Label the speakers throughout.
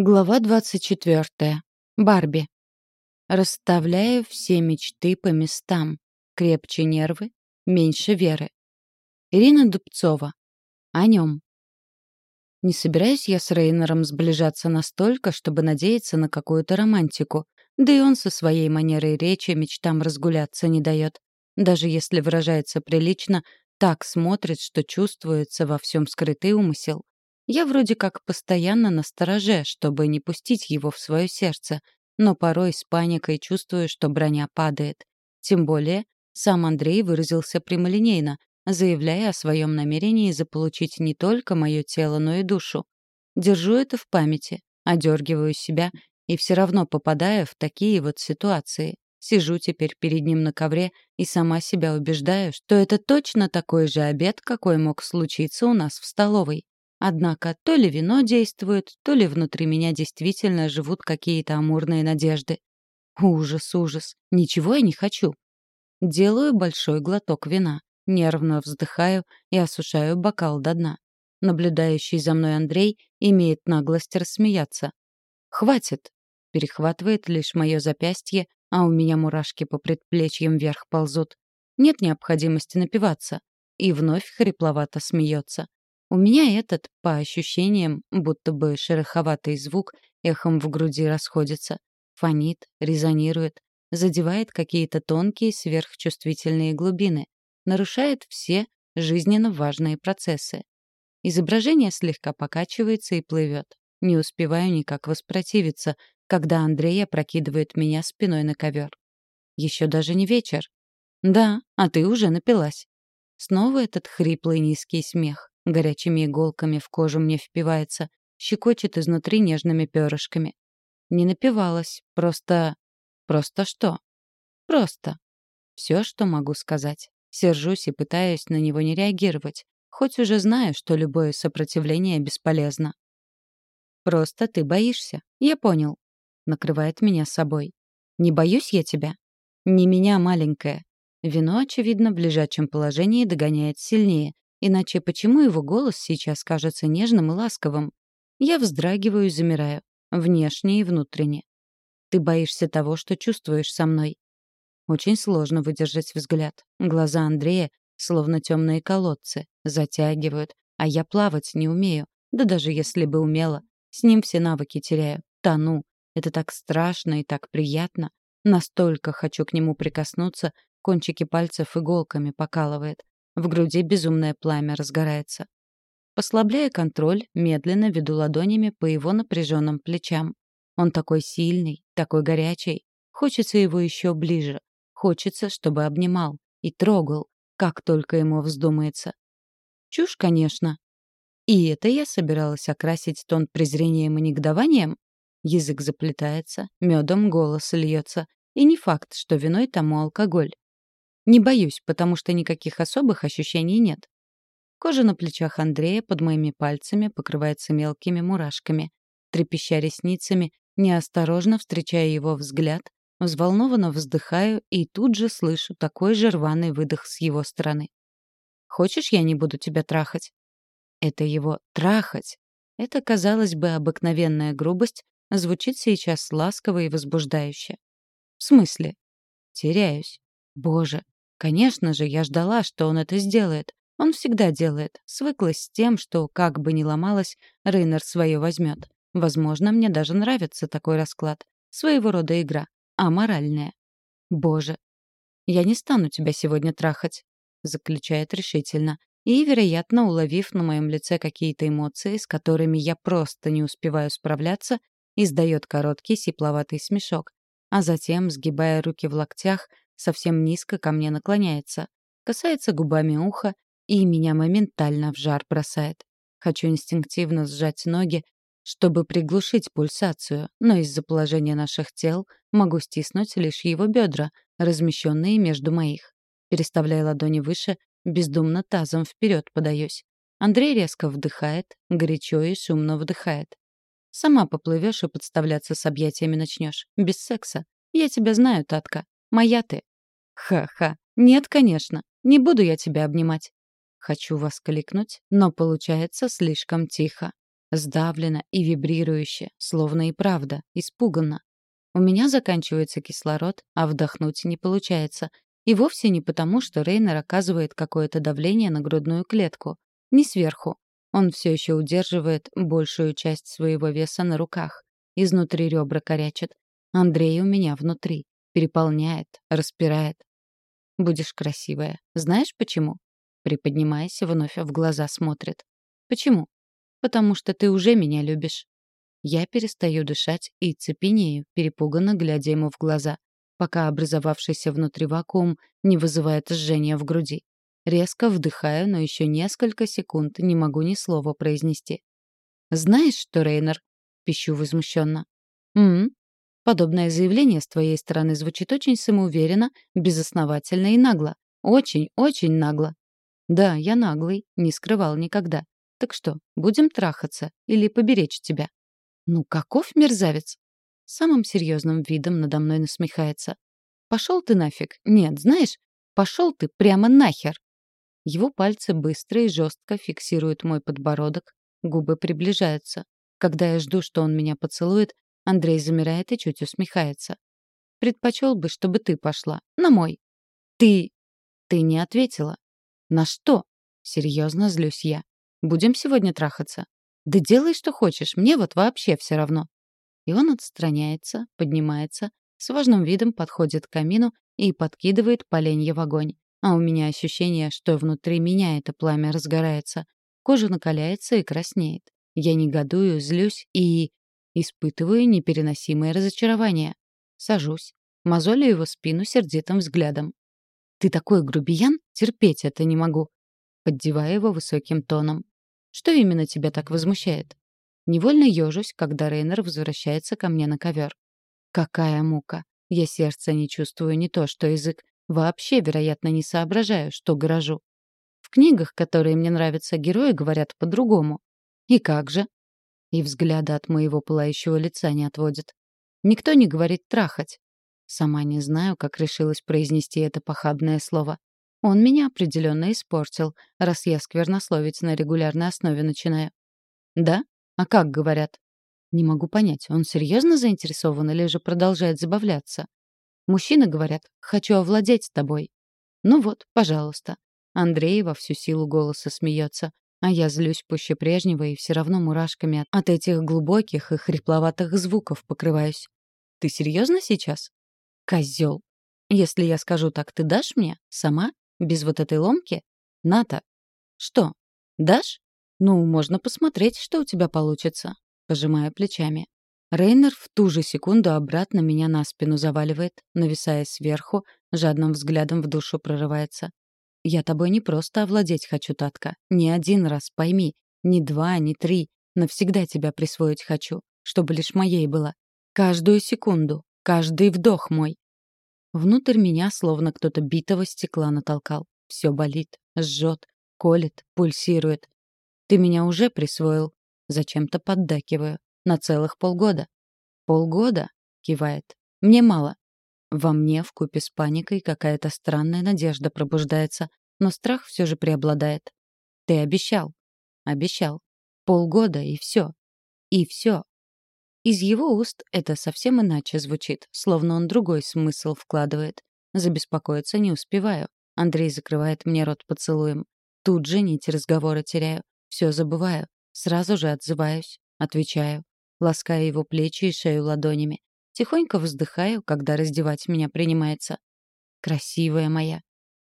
Speaker 1: Глава 24. Барби. Расставляю все мечты по местам. Крепче нервы, меньше веры. Ирина Дубцова. О нем. Не собираюсь я с Рейнером сближаться настолько, чтобы надеяться на какую-то романтику. Да и он со своей манерой речи мечтам разгуляться не дает. Даже если выражается прилично, так смотрит, что чувствуется во всем скрытый умысел. Я вроде как постоянно на стороже, чтобы не пустить его в свое сердце, но порой с паникой чувствую, что броня падает. Тем более, сам Андрей выразился прямолинейно, заявляя о своем намерении заполучить не только мое тело, но и душу. Держу это в памяти, одергиваю себя и все равно попадаю в такие вот ситуации. Сижу теперь перед ним на ковре и сама себя убеждаю, что это точно такой же обед, какой мог случиться у нас в столовой. Однако то ли вино действует, то ли внутри меня действительно живут какие-то амурные надежды. Ужас, ужас. Ничего я не хочу. Делаю большой глоток вина, нервно вздыхаю и осушаю бокал до дна. Наблюдающий за мной Андрей имеет наглость рассмеяться. «Хватит!» — перехватывает лишь мое запястье, а у меня мурашки по предплечьям вверх ползут. Нет необходимости напиваться. И вновь хрипловато смеется. У меня этот, по ощущениям, будто бы шероховатый звук эхом в груди расходится. Фонит, резонирует, задевает какие-то тонкие сверхчувствительные глубины, нарушает все жизненно важные процессы. Изображение слегка покачивается и плывет. Не успеваю никак воспротивиться, когда Андрей опрокидывает меня спиной на ковер. Еще даже не вечер. Да, а ты уже напилась. Снова этот хриплый низкий смех горячими иголками в кожу мне впивается, щекочет изнутри нежными перышками. Не напивалась, просто... Просто что? Просто. Все, что могу сказать. Сержусь и пытаюсь на него не реагировать, хоть уже знаю, что любое сопротивление бесполезно. «Просто ты боишься. Я понял». Накрывает меня собой. «Не боюсь я тебя?» «Не меня, маленькая». Вино, очевидно, в лежачем положении догоняет сильнее, Иначе почему его голос сейчас кажется нежным и ласковым? Я вздрагиваю и замираю, внешне и внутренне. Ты боишься того, что чувствуешь со мной. Очень сложно выдержать взгляд. Глаза Андрея, словно темные колодцы, затягивают, а я плавать не умею. Да даже если бы умела, с ним все навыки теряю, тону. Это так страшно и так приятно. Настолько хочу к нему прикоснуться, кончики пальцев иголками покалывает. В груди безумное пламя разгорается. Послабляя контроль, медленно веду ладонями по его напряженным плечам. Он такой сильный, такой горячий. Хочется его еще ближе. Хочется, чтобы обнимал и трогал, как только ему вздумается. Чушь, конечно. И это я собиралась окрасить тон презрением и негодованием? Язык заплетается, медом голос льется. И не факт, что виной тому алкоголь. Не боюсь, потому что никаких особых ощущений нет. Кожа на плечах Андрея под моими пальцами покрывается мелкими мурашками. Трепеща ресницами, неосторожно встречая его взгляд, взволнованно вздыхаю и тут же слышу такой же рваный выдох с его стороны. «Хочешь, я не буду тебя трахать?» Это его «трахать». Это, казалось бы, обыкновенная грубость, звучит сейчас ласково и возбуждающе. В смысле? Теряюсь. Боже, Конечно же, я ждала, что он это сделает. Он всегда делает. Свыклась с тем, что, как бы ни ломалась, Рейнер свое возьмет. Возможно, мне даже нравится такой расклад. Своего рода игра. А моральная. Боже. Я не стану тебя сегодня трахать, заключает решительно. И, вероятно, уловив на моем лице какие-то эмоции, с которыми я просто не успеваю справляться, издает короткий сипловатый смешок, а затем, сгибая руки в локтях, совсем низко ко мне наклоняется, касается губами уха и меня моментально в жар бросает. Хочу инстинктивно сжать ноги, чтобы приглушить пульсацию, но из-за положения наших тел могу стиснуть лишь его бедра, размещенные между моих. Переставляя ладони выше, бездумно тазом вперед подаюсь. Андрей резко вдыхает, горячо и шумно вдыхает. Сама поплывешь и подставляться с объятиями начнешь. Без секса. Я тебя знаю, Татка. Моя ты. Ха-ха. Нет, конечно. Не буду я тебя обнимать. Хочу вас кликнуть, но получается слишком тихо. Сдавленно и вибрирующе, словно и правда, испуганно. У меня заканчивается кислород, а вдохнуть не получается. И вовсе не потому, что Рейнер оказывает какое-то давление на грудную клетку. Не сверху. Он все еще удерживает большую часть своего веса на руках. Изнутри ребра корячат. Андрей у меня внутри. Переполняет, распирает. Будешь красивая. Знаешь почему? Приподнимаясь, вновь в глаза смотрит. Почему? Потому что ты уже меня любишь. Я перестаю дышать и цепенею, перепуганно глядя ему в глаза, пока образовавшийся внутри вакуум не вызывает жжения в груди. Резко вдыхаю, но еще несколько секунд не могу ни слова произнести. «Знаешь что, Рейнер?» — пищу возмущенно. «М-м, Подобное заявление с твоей стороны звучит очень самоуверенно, безосновательно и нагло. Очень, очень нагло. Да, я наглый, не скрывал никогда. Так что, будем трахаться или поберечь тебя? Ну, каков мерзавец? Самым серьезным видом надо мной насмехается. Пошел ты нафиг. Нет, знаешь, пошел ты прямо нахер. Его пальцы быстро и жестко фиксируют мой подбородок, губы приближаются. Когда я жду, что он меня поцелует, Андрей замирает и чуть усмехается. «Предпочел бы, чтобы ты пошла. На мой». «Ты...» «Ты не ответила». «На что?» Серьезно злюсь я. «Будем сегодня трахаться?» «Да делай, что хочешь. Мне вот вообще все равно». И он отстраняется, поднимается, с важным видом подходит к камину и подкидывает поленья в огонь. А у меня ощущение, что внутри меня это пламя разгорается. Кожа накаляется и краснеет. Я негодую, злюсь и... Испытываю непереносимое разочарование. Сажусь, мозолю его спину сердитым взглядом. «Ты такой грубиян? Терпеть это не могу!» Поддевая его высоким тоном. «Что именно тебя так возмущает?» Невольно ежусь, когда Рейнер возвращается ко мне на ковер. Какая мука! Я сердца не чувствую не то, что язык. Вообще, вероятно, не соображаю, что грожу. В книгах, которые мне нравятся, герои говорят по-другому. И как же? И взгляда от моего пылающего лица не отводит. Никто не говорит «трахать». Сама не знаю, как решилась произнести это похабное слово. Он меня определенно испортил, раз я сквернословить на регулярной основе начинаю. Да? А как говорят? Не могу понять, он серьезно заинтересован или же продолжает забавляться? Мужчины говорят «хочу овладеть тобой». Ну вот, пожалуйста. Андрей во всю силу голоса смеется, а я злюсь пуще прежнего и все равно мурашками от этих глубоких и хрипловатых звуков покрываюсь. Ты серьезно сейчас? Козел. Если я скажу так, ты дашь мне? Сама? Без вот этой ломки? Ната. Что? Дашь? Ну, можно посмотреть, что у тебя получится. Пожимая плечами. Рейнер в ту же секунду обратно меня на спину заваливает, нависая сверху, жадным взглядом в душу прорывается. Я тобой не просто овладеть хочу, Татка. Не один раз, пойми. Не два, не три. Навсегда тебя присвоить хочу, чтобы лишь моей была. Каждую секунду, каждый вдох мой. Внутрь меня словно кто-то битого стекла натолкал. Все болит, жжет, колет, пульсирует. Ты меня уже присвоил. Зачем-то поддакиваю. На целых полгода. Полгода? Кивает. Мне мало. Во мне вкупе с паникой какая-то странная надежда пробуждается, но страх все же преобладает. Ты обещал. Обещал. Полгода и все. И все. Из его уст это совсем иначе звучит, словно он другой смысл вкладывает. Забеспокоиться не успеваю. Андрей закрывает мне рот поцелуем. Тут же нить разговора теряю. Все забываю. Сразу же отзываюсь. Отвечаю. Лаская его плечи и шею ладонями. Тихонько вздыхаю, когда раздевать меня принимается. Красивая моя.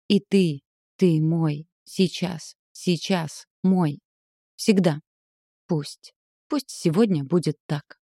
Speaker 1: И ты, ты мой. Сейчас, сейчас, мой. Всегда. Пусть. Пусть сегодня будет так.